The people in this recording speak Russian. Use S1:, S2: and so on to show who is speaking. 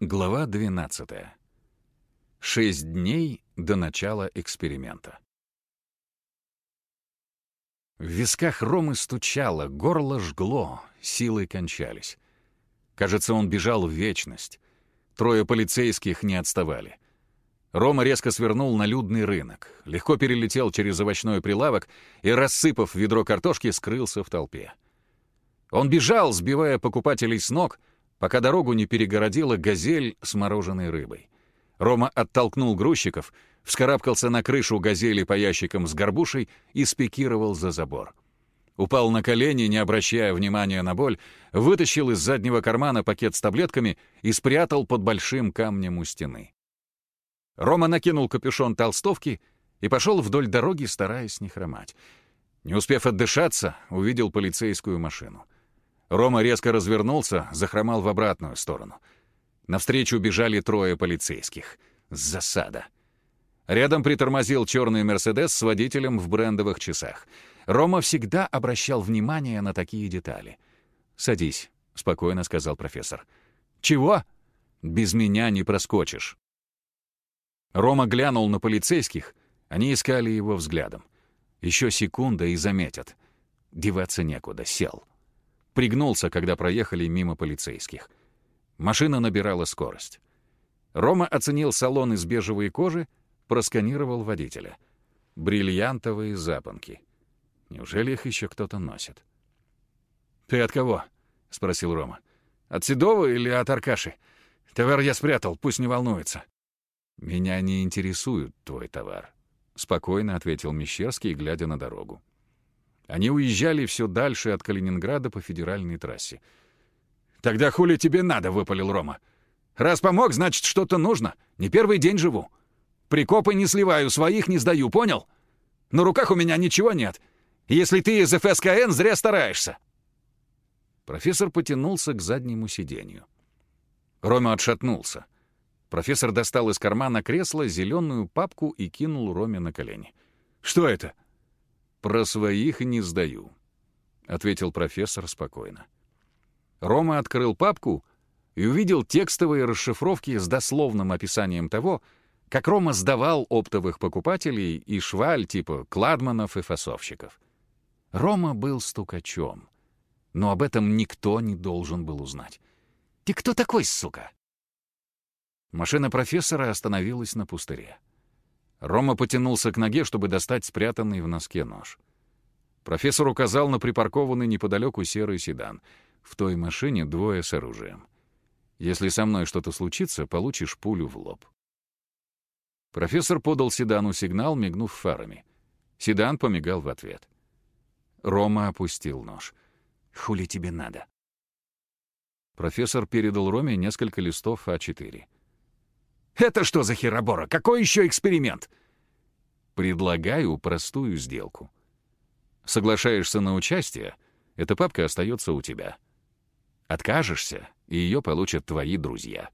S1: Глава 12. Шесть дней до начала эксперимента. В висках Ромы стучало, горло жгло, силы кончались. Кажется, он бежал в вечность. Трое полицейских не отставали. Рома резко свернул на людный рынок, легко перелетел через овощной прилавок и, рассыпав ведро картошки, скрылся в толпе. Он бежал, сбивая покупателей с ног — пока дорогу не перегородила газель с мороженой рыбой. Рома оттолкнул грузчиков, вскарабкался на крышу газели по ящикам с горбушей и спикировал за забор. Упал на колени, не обращая внимания на боль, вытащил из заднего кармана пакет с таблетками и спрятал под большим камнем у стены. Рома накинул капюшон толстовки и пошел вдоль дороги, стараясь не хромать. Не успев отдышаться, увидел полицейскую машину — Рома резко развернулся, захромал в обратную сторону. Навстречу бежали трое полицейских. Засада. Рядом притормозил черный «Мерседес» с водителем в брендовых часах. Рома всегда обращал внимание на такие детали. «Садись», — спокойно сказал профессор. «Чего?» «Без меня не проскочишь». Рома глянул на полицейских. Они искали его взглядом. Еще секунда и заметят. Деваться некуда, сел пригнулся, когда проехали мимо полицейских. Машина набирала скорость. Рома оценил салон из бежевой кожи, просканировал водителя. Бриллиантовые запонки. Неужели их еще кто-то носит? «Ты от кого?» — спросил Рома. «От Седова или от Аркаши? Товар я спрятал, пусть не волнуется». «Меня не интересует твой товар», — спокойно ответил Мещерский, глядя на дорогу. Они уезжали все дальше от Калининграда по федеральной трассе. «Тогда хули тебе надо?» — выпалил Рома. «Раз помог, значит, что-то нужно. Не первый день живу. Прикопы не сливаю, своих не сдаю, понял? На руках у меня ничего нет. Если ты из ФСКН, зря стараешься». Профессор потянулся к заднему сиденью. Рома отшатнулся. Профессор достал из кармана кресла зеленую папку и кинул Роме на колени. «Что это?» «Про своих не сдаю», — ответил профессор спокойно. Рома открыл папку и увидел текстовые расшифровки с дословным описанием того, как Рома сдавал оптовых покупателей и шваль типа кладманов и фасовщиков. Рома был стукачом, но об этом никто не должен был узнать. «Ты кто такой, сука?» Машина профессора остановилась на пустыре. Рома потянулся к ноге, чтобы достать спрятанный в носке нож. Профессор указал на припаркованный неподалеку серый седан. В той машине двое с оружием. Если со мной что-то случится, получишь пулю в лоб. Профессор подал седану сигнал, мигнув фарами. Седан помигал в ответ. Рома опустил нож. «Хули тебе надо?» Профессор передал Роме несколько листов А4. Это что за херобора? Какой еще эксперимент? Предлагаю простую сделку. Соглашаешься на участие, эта папка остается у тебя. Откажешься, и ее получат твои друзья.